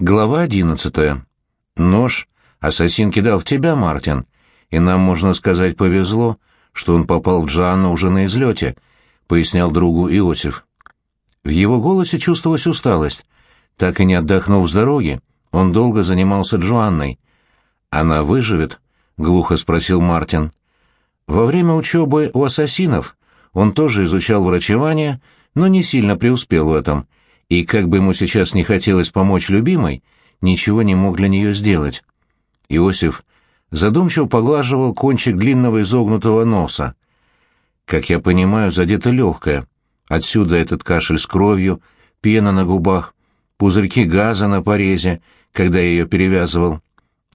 Глава одиннадцатая. Нож ассасин кидал в тебя, Мартин, и нам, можно сказать, повезло, что он попал в Джоанну уже на излете, — пояснял другу Иосиф. В его голосе чувствовалась усталость. Так и не отдохнув с дороги, он долго занимался Джоанной. «Она выживет?» — глухо спросил Мартин. Во время учебы у ассасинов он тоже изучал врачевание, но не сильно преуспел в этом, и, как бы ему сейчас не хотелось помочь любимой, ничего не мог для нее сделать. Иосиф задумчиво поглаживал кончик длинного изогнутого носа. Как я понимаю, задето легкое. Отсюда этот кашель с кровью, пена на губах, пузырьки газа на порезе, когда я ее перевязывал.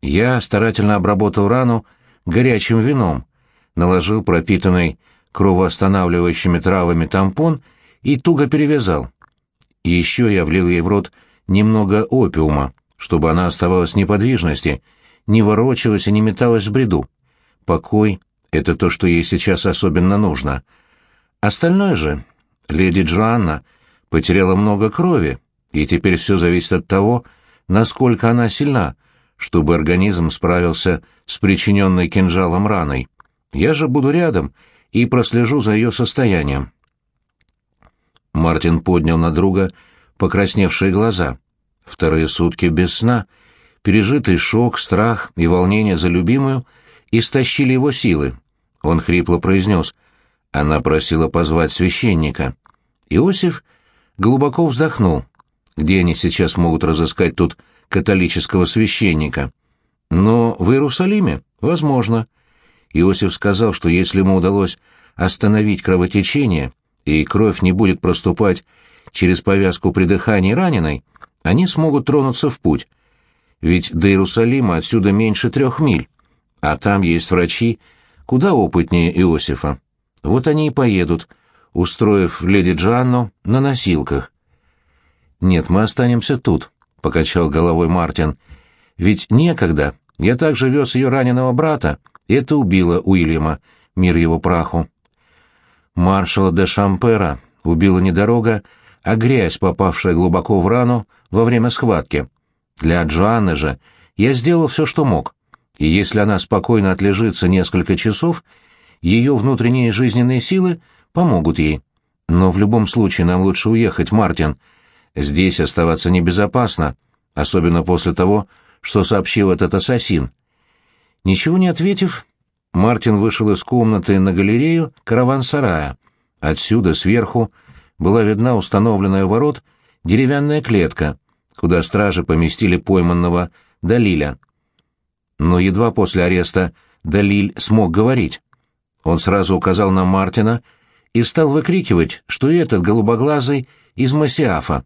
Я старательно обработал рану горячим вином, наложил пропитанный кровоостанавливающими травами тампон и туго перевязал. И еще я влил ей в рот немного опиума, чтобы она оставалась в неподвижности, не ворочалась и не металась в бреду. Покой — это то, что ей сейчас особенно нужно. Остальное же, леди Джоанна потеряла много крови, и теперь все зависит от того, насколько она сильна, чтобы организм справился с причиненной кинжалом раной. Я же буду рядом и прослежу за ее состоянием. Мартин поднял на друга покрасневшие глаза. Вторые сутки без сна, пережитый шок, страх и волнение за любимую истощили его силы. Он хрипло произнес. Она просила позвать священника. Иосиф глубоко вздохнул. Где они сейчас могут разыскать тут католического священника? Но в Иерусалиме? Возможно. Иосиф сказал, что если ему удалось остановить кровотечение, и кровь не будет проступать через повязку при дыхании раненой, они смогут тронуться в путь. Ведь до Иерусалима отсюда меньше трех миль, а там есть врачи, куда опытнее Иосифа. Вот они и поедут, устроив леди Джанну на носилках. «Нет, мы останемся тут», — покачал головой Мартин. «Ведь некогда. Я также вез ее раненого брата, это убило Уильяма, мир его праху. Маршала де Шампера убила не дорога, а грязь, попавшая глубоко в рану во время схватки. Для Джоанны же я сделал все, что мог, и если она спокойно отлежится несколько часов, ее внутренние жизненные силы помогут ей. Но в любом случае нам лучше уехать, Мартин. Здесь оставаться небезопасно, особенно после того, что сообщил этот ассасин. Ничего не ответив, Мартин вышел из комнаты на галерею караван-сарая. Отсюда, сверху, была видна установленная у ворот деревянная клетка, куда стражи поместили пойманного Далиля. Но едва после ареста Далиль смог говорить. Он сразу указал на Мартина и стал выкрикивать, что этот голубоглазый из Масиафа.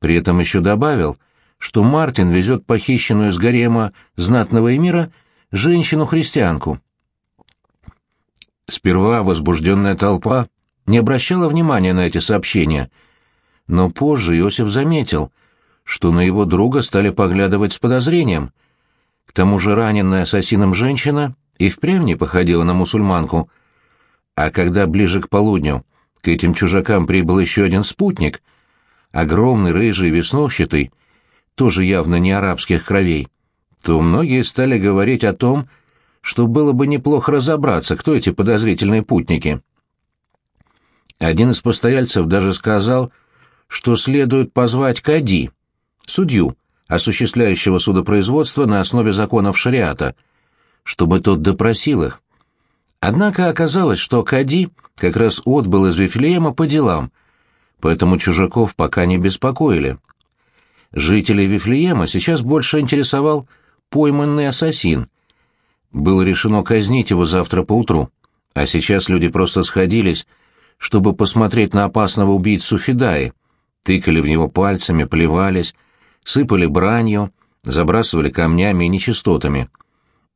При этом еще добавил, что Мартин везет похищенную из гарема знатного эмира женщину-христианку. Сперва возбужденная толпа не обращала внимания на эти сообщения, но позже Иосиф заметил, что на его друга стали поглядывать с подозрением. К тому же раненая ассасином женщина и впрямь не походила на мусульманку. А когда ближе к полудню к этим чужакам прибыл еще один спутник, огромный, рыжий, веснущатый, тоже явно не арабских кровей, то многие стали говорить о том, что было бы неплохо разобраться, кто эти подозрительные путники. Один из постояльцев даже сказал, что следует позвать Кади, судью, осуществляющего судопроизводство на основе законов шариата, чтобы тот допросил их. Однако оказалось, что Кади как раз отбыл из Вифлеема по делам, поэтому чужаков пока не беспокоили. Жителей Вифлеема сейчас больше интересовал пойманный ассасин. Было решено казнить его завтра поутру, а сейчас люди просто сходились, чтобы посмотреть на опасного убийцу Федаи, тыкали в него пальцами, плевались, сыпали бранью, забрасывали камнями и нечистотами.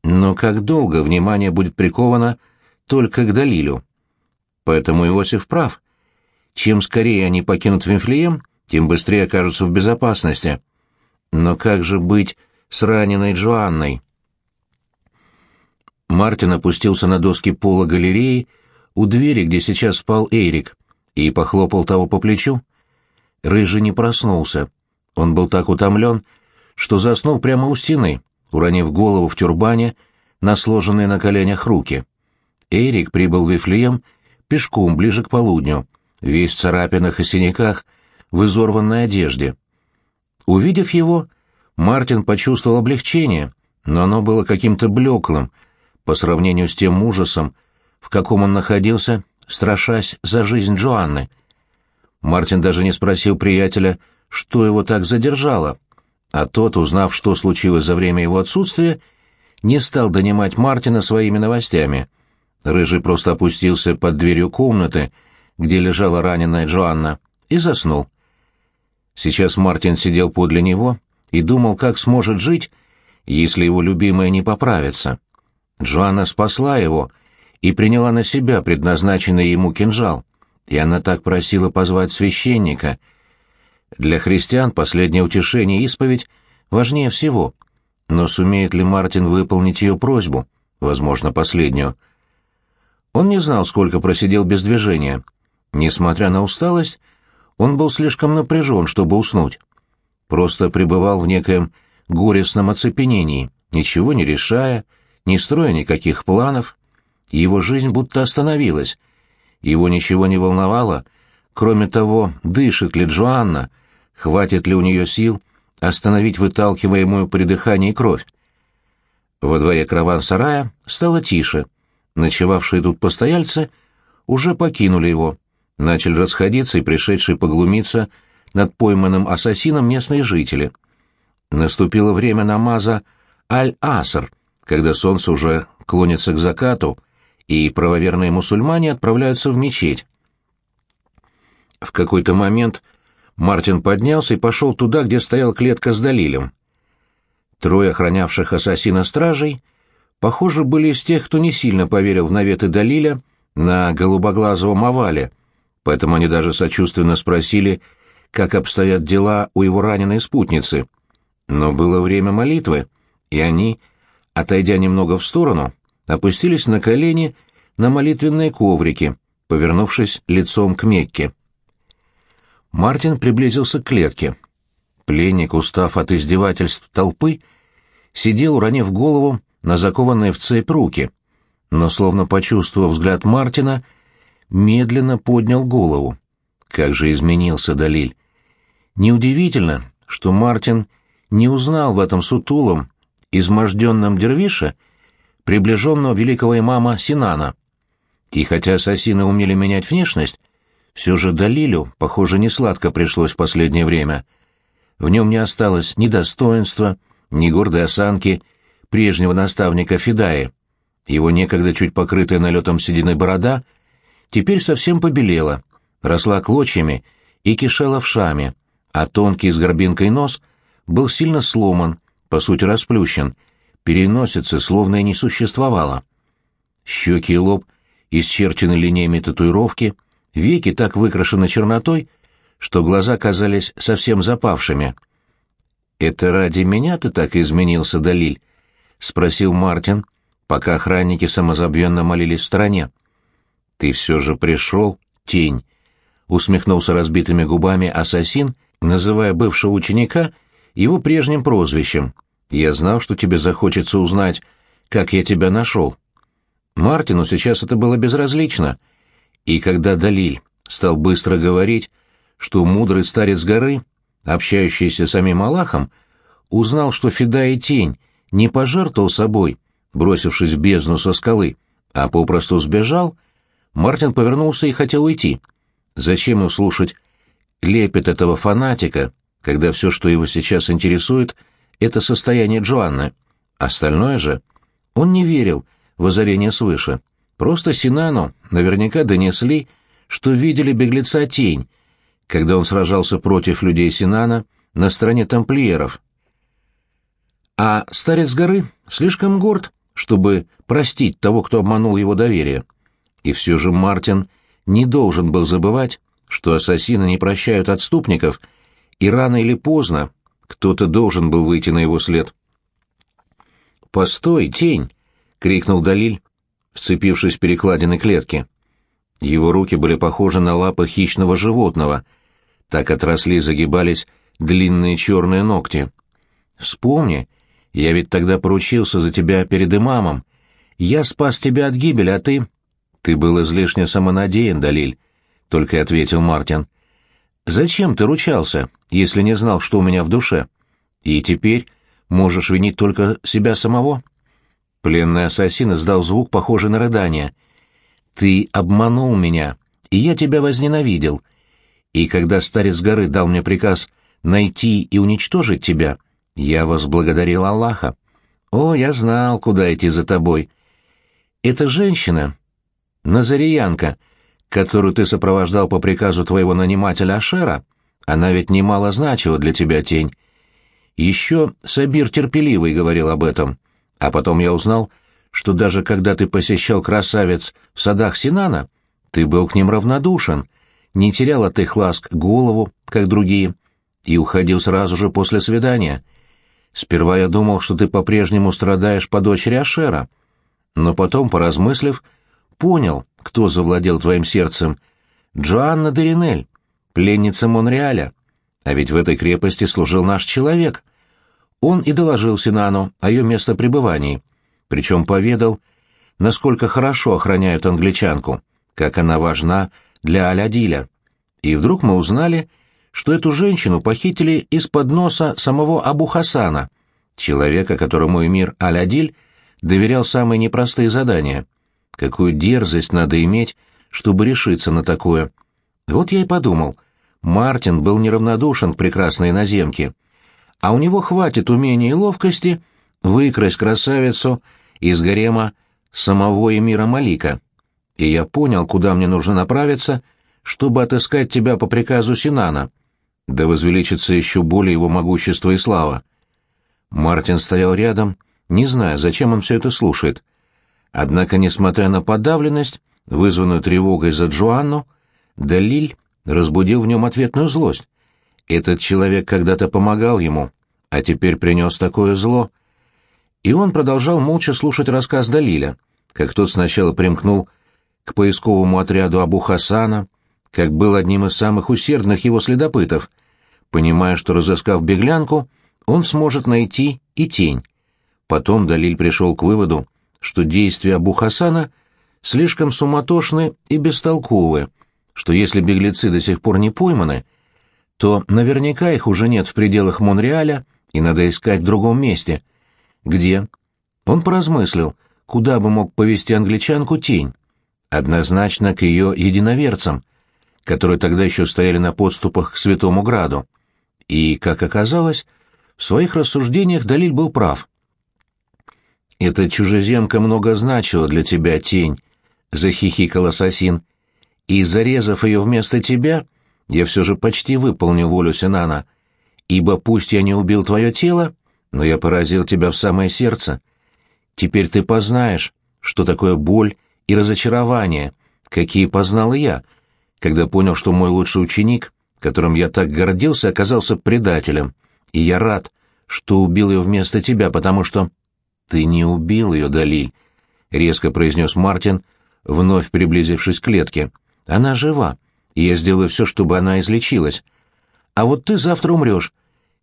Но как долго внимание будет приковано только к Далилю? Поэтому Иосиф прав. Чем скорее они покинут Вифлеем, тем быстрее окажутся в безопасности. Но как же быть с раненой Джоанной. Мартин опустился на доски пола галереи у двери, где сейчас спал Эрик, и похлопал того по плечу. Рыжий не проснулся. Он был так утомлен, что заснул прямо у стены, уронив голову в тюрбане на сложенные на коленях руки. Эрик прибыл в Вифлеем пешком ближе к полудню, весь в царапинах и синяках, в изорванной одежде. Увидев его, Мартин почувствовал облегчение, но оно было каким-то блеклым по сравнению с тем ужасом, в каком он находился, страшась за жизнь Джоанны. Мартин даже не спросил приятеля, что его так задержало, а тот, узнав, что случилось за время его отсутствия, не стал донимать Мартина своими новостями. Рыжий просто опустился под дверью комнаты, где лежала раненая Джоанна, и заснул. Сейчас Мартин сидел подле него и думал, как сможет жить, если его любимая не поправится. Джоанна спасла его и приняла на себя предназначенный ему кинжал, и она так просила позвать священника. Для христиан последнее утешение и исповедь важнее всего. Но сумеет ли Мартин выполнить ее просьбу, возможно, последнюю? Он не знал, сколько просидел без движения. Несмотря на усталость, он был слишком напряжен, чтобы уснуть. Просто пребывал в некоем горестном оцепенении, ничего не решая, не строя никаких планов. Его жизнь будто остановилась. Его ничего не волновало, кроме того, дышит ли Джоанна, хватит ли у нее сил остановить выталкиваемую при дыхании кровь. Во дворе караван-сарая стало тише. Ночевавшие тут постояльцы уже покинули его начали расходиться и пришедшие поглумиться над пойманным ассасином местные жители. Наступило время намаза Аль-Аср, когда солнце уже клонится к закату, и правоверные мусульмане отправляются в мечеть. В какой-то момент Мартин поднялся и пошел туда, где стояла клетка с Далилем. Трое охранявших ассасина стражей, похоже, были из тех, кто не сильно поверил в наветы Далиля на голубоглазовом овале — поэтому они даже сочувственно спросили, как обстоят дела у его раненой спутницы. Но было время молитвы, и они, отойдя немного в сторону, опустились на колени на молитвенные коврики, повернувшись лицом к Мекке. Мартин приблизился к клетке. Пленник, устав от издевательств толпы, сидел, уронив голову на закованные в цепь руки, но, словно почувствовав взгляд Мартина, — медленно поднял голову. Как же изменился Далиль. Неудивительно, что Мартин не узнал в этом сутулом, изможденном дервише приближенного великого имама Синана. И хотя ассасины умели менять внешность, все же Далилю, похоже, не сладко пришлось в последнее время. В нем не осталось ни достоинства, ни гордой осанки прежнего наставника Федаи. Его некогда чуть покрытая налетом сединой борода — теперь совсем побелела, росла клочьями и кишела вшами, а тонкий с горбинкой нос был сильно сломан, по сути расплющен, переносицы словно и не существовало. Щеки и лоб исчерчены линиями татуировки, веки так выкрашены чернотой, что глаза казались совсем запавшими. «Это ради меня ты так изменился, Далиль?» — спросил Мартин, пока охранники самозабвенно молились в стороне. «Ты все же пришел, тень!» — усмехнулся разбитыми губами ассасин, называя бывшего ученика его прежним прозвищем. «Я знал, что тебе захочется узнать, как я тебя нашел». Мартину сейчас это было безразлично, и когда Далиль стал быстро говорить, что мудрый старец горы, общающийся с самим Аллахом, узнал, что Феда и Тень не пожертвовал собой, бросившись в бездну со скалы, а попросту сбежал — Мартин повернулся и хотел уйти. Зачем ему слушать лепет этого фанатика, когда все, что его сейчас интересует, это состояние Джоанны? Остальное же... Он не верил в озарение свыше. Просто Синану наверняка донесли, что видели беглеца Тень, когда он сражался против людей Синана на стороне тамплиеров. А старец горы слишком горд, чтобы простить того, кто обманул его доверие. И все же Мартин не должен был забывать, что ассасины не прощают отступников, и рано или поздно кто-то должен был выйти на его след. «Постой, тень!» — крикнул Далиль, вцепившись в перекладины клетки. Его руки были похожи на лапы хищного животного. Так отросли и загибались длинные черные ногти. Вспомни, я ведь тогда поручился за тебя перед имамом. Я спас тебя от гибели, а ты...» «Ты был излишне самонадеян, Далиль», — только и ответил Мартин. «Зачем ты ручался, если не знал, что у меня в душе? И теперь можешь винить только себя самого?» Пленный ассасин издал звук, похожий на рыдание. «Ты обманул меня, и я тебя возненавидел. И когда старец горы дал мне приказ найти и уничтожить тебя, я возблагодарил Аллаха. О, я знал, куда идти за тобой. Эта женщина, Назариянка, которую ты сопровождал по приказу твоего нанимателя Ашера, она ведь немало значила для тебя, тень. Еще Сабир терпеливый говорил об этом. А потом я узнал, что даже когда ты посещал красавец в садах Синана, ты был к ним равнодушен, не терял от их ласк голову, как другие, и уходил сразу же после свидания. Сперва я думал, что ты по-прежнему страдаешь по дочери Ашера, но потом, поразмыслив, понял, кто завладел твоим сердцем. Джоанна Деринель, пленница Монреаля. А ведь в этой крепости служил наш человек. Он и доложил Синану о ее местопребывании, причем поведал, насколько хорошо охраняют англичанку, как она важна для Алядиля. И вдруг мы узнали, что эту женщину похитили из-под носа самого Абу Хасана, человека, которому эмир Алядиль доверял самые непростые задания. Какую дерзость надо иметь, чтобы решиться на такое. Вот я и подумал, Мартин был неравнодушен к прекрасной иноземке, а у него хватит умения и ловкости выкрасть красавицу из гарема самого эмира Малика. И я понял, куда мне нужно направиться, чтобы отыскать тебя по приказу Синана. Да возвеличится еще более его могущество и слава. Мартин стоял рядом, не зная, зачем он все это слушает. Однако, несмотря на подавленность, вызванную тревогой за Джоанну, Далиль разбудил в нем ответную злость. Этот человек когда-то помогал ему, а теперь принес такое зло. И он продолжал молча слушать рассказ Далиля, как тот сначала примкнул к поисковому отряду Абу Хасана, как был одним из самых усердных его следопытов, понимая, что, разыскав беглянку, он сможет найти и тень. Потом Далиль пришел к выводу, что действия Абу Хасана слишком суматошны и бестолковы, что если беглецы до сих пор не пойманы, то наверняка их уже нет в пределах Монреаля, и надо искать в другом месте. Где? Он поразмыслил, куда бы мог повести англичанку тень. Однозначно к ее единоверцам, которые тогда еще стояли на подступах к Святому Граду. И, как оказалось, в своих рассуждениях Далиль был прав. «Эта чужеземка много значила для тебя, тень», — захихикал ассасин. «И, зарезав ее вместо тебя, я все же почти выполнил волю Синана, ибо пусть я не убил твое тело, но я поразил тебя в самое сердце. Теперь ты познаешь, что такое боль и разочарование, какие познал я, когда понял, что мой лучший ученик, которым я так гордился, оказался предателем, и я рад, что убил ее вместо тебя, потому что...» «Ты не убил ее, Далиль», — резко произнес Мартин, вновь приблизившись к клетке. «Она жива, и я сделаю все, чтобы она излечилась. А вот ты завтра умрешь,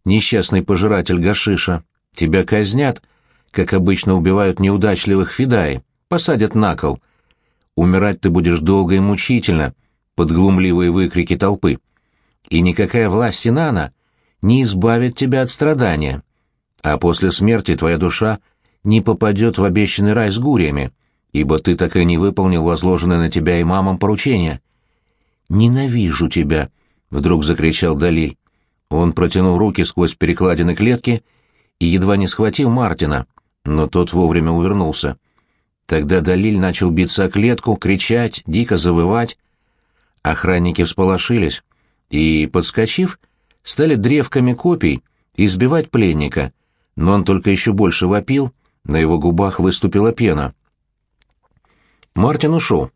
несчастный пожиратель гашиша. Тебя казнят, как обычно убивают неудачливых фидаи, посадят на кол. Умирать ты будешь долго и мучительно, под глумливые выкрики толпы. И никакая власть Синана не избавит тебя от страдания. А после смерти твоя душа не попадет в обещанный рай с гуриями, ибо ты так и не выполнил возложенное на тебя имамом поручение. «Ненавижу тебя!» — вдруг закричал Далиль. Он протянул руки сквозь перекладины клетки и едва не схватил Мартина, но тот вовремя увернулся. Тогда Далиль начал биться о клетку, кричать, дико завывать. Охранники всполошились и, подскочив, стали древками копий избивать пленника, но он только еще больше вопил, на его губах выступила пена. Мартин ушел.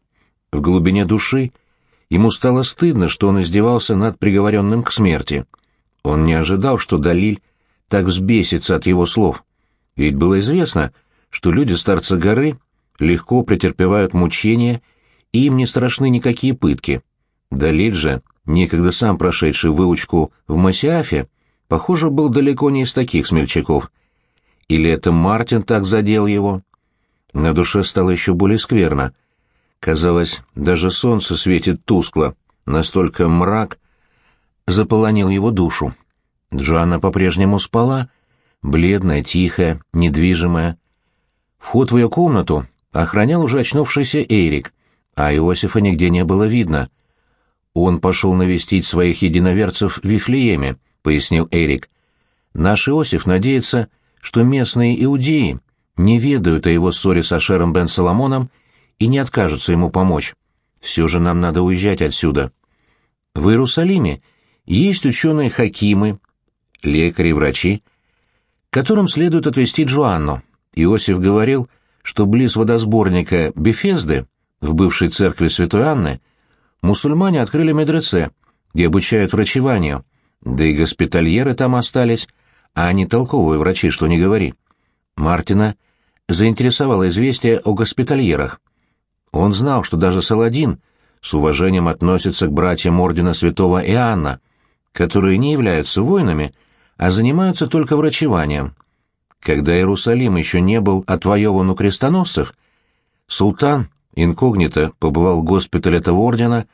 В глубине души ему стало стыдно, что он издевался над приговоренным к смерти. Он не ожидал, что Далиль так взбесится от его слов. Ведь было известно, что люди старца горы легко претерпевают мучения, и им не страшны никакие пытки. Далиль же, некогда сам прошедший выучку в Масиафе, похоже, был далеко не из таких смельчаков. Или это Мартин так задел его? На душе стало еще более скверно. Казалось, даже солнце светит тускло, настолько мрак заполонил его душу. Джоанна по-прежнему спала, бледная, тихая, недвижимая. Вход в ее комнату охранял уже очнувшийся Эрик, а Иосифа нигде не было видно. «Он пошел навестить своих единоверцев в Вифлееме», — пояснил Эрик. «Наш Иосиф надеется, что местные иудеи не ведают о его ссоре с Ашером бен Соломоном и не откажутся ему помочь. Все же нам надо уезжать отсюда. В Иерусалиме есть ученые-хакимы, лекари, врачи, которым следует отвезти Джоанну. Иосиф говорил, что близ водосборника Бефезды, в бывшей церкви Святой Анны, мусульмане открыли медресе, где обучают врачеванию, да и госпитальеры там остались, а они толковые врачи, что не говори. Мартина заинтересовало известие о госпитальерах. Он знал, что даже Саладин с уважением относится к братьям ордена святого Иоанна, которые не являются воинами, а занимаются только врачеванием. Когда Иерусалим еще не был отвоеван у крестоносцев, султан инкогнито побывал в госпитале этого ордена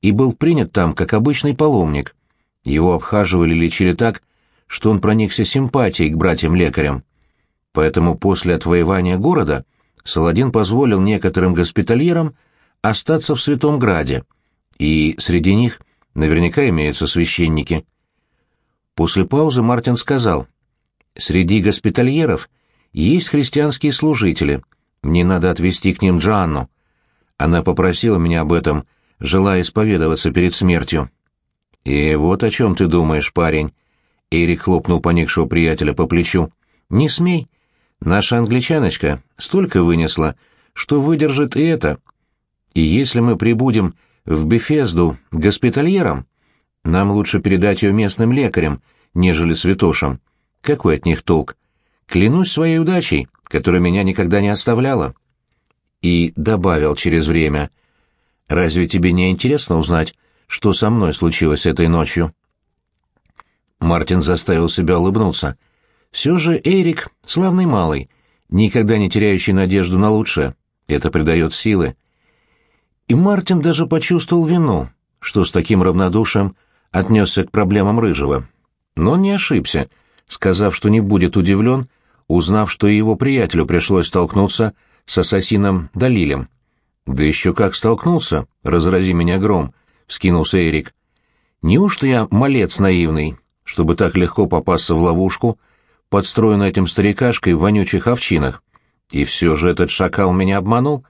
и был принят там как обычный паломник. Его обхаживали и лечили так, что он проникся симпатией к братьям-лекарям. Поэтому после отвоевания города Саладин позволил некоторым госпитальерам остаться в Святом Граде, и среди них наверняка имеются священники. После паузы Мартин сказал, «Среди госпитальеров есть христианские служители. Мне надо отвезти к ним Джанну. Она попросила меня об этом, желая исповедоваться перед смертью». «И вот о чем ты думаешь, парень?» Эрик хлопнул поникшего приятеля по плечу. «Не смей. Наша англичаночка столько вынесла, что выдержит и это. И если мы прибудем в Бефезду госпитальерам, нам лучше передать ее местным лекарям, нежели святошам. Какой от них толк? Клянусь своей удачей, которая меня никогда не оставляла. И добавил через время. Разве тебе не интересно узнать, что со мной случилось этой ночью? Мартин заставил себя улыбнуться. Все же Эрик — славный малый, никогда не теряющий надежду на лучшее. Это придает силы. И Мартин даже почувствовал вину, что с таким равнодушием отнесся к проблемам Рыжего. Но он не ошибся, сказав, что не будет удивлен, узнав, что и его приятелю пришлось столкнуться с ассасином Далилем. «Да еще как столкнулся, разрази меня гром», — вскинулся Эрик. «Неужто я малец наивный, чтобы так легко попасться в ловушку, подстроенную этим старикашкой в вонючих овчинах? И все же этот шакал меня обманул?»